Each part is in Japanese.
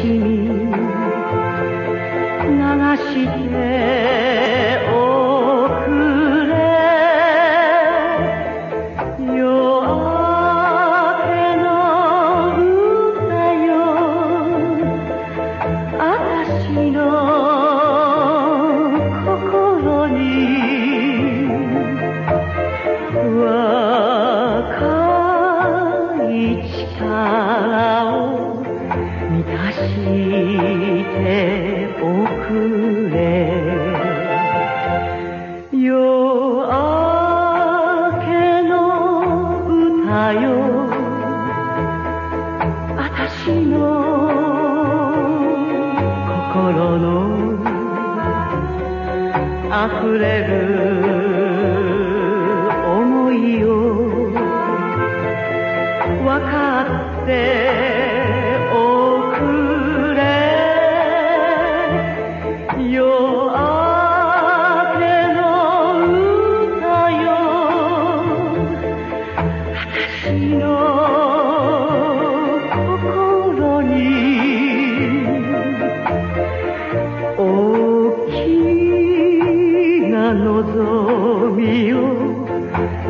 君流してして遅れ。夜明けの歌よ。私の心の溢れる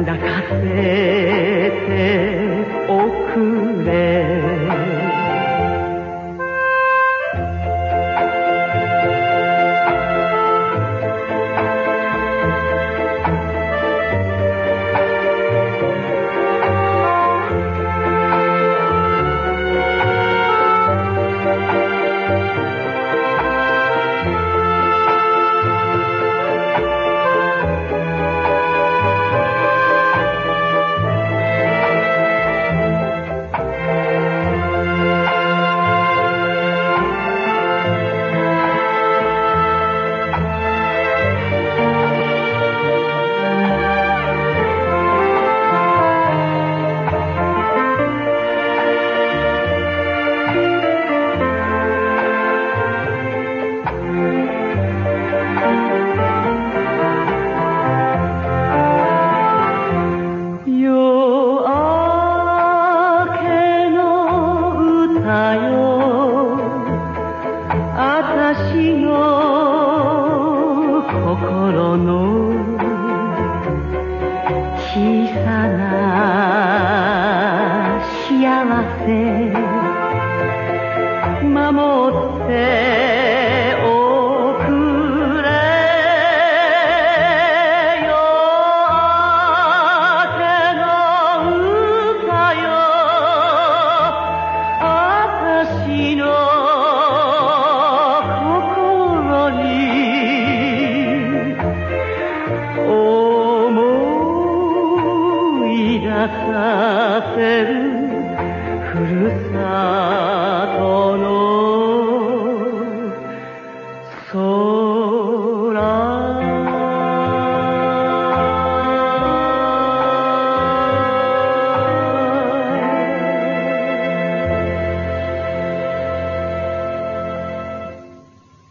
泣かせ私の心の小さなさせるふるさとの空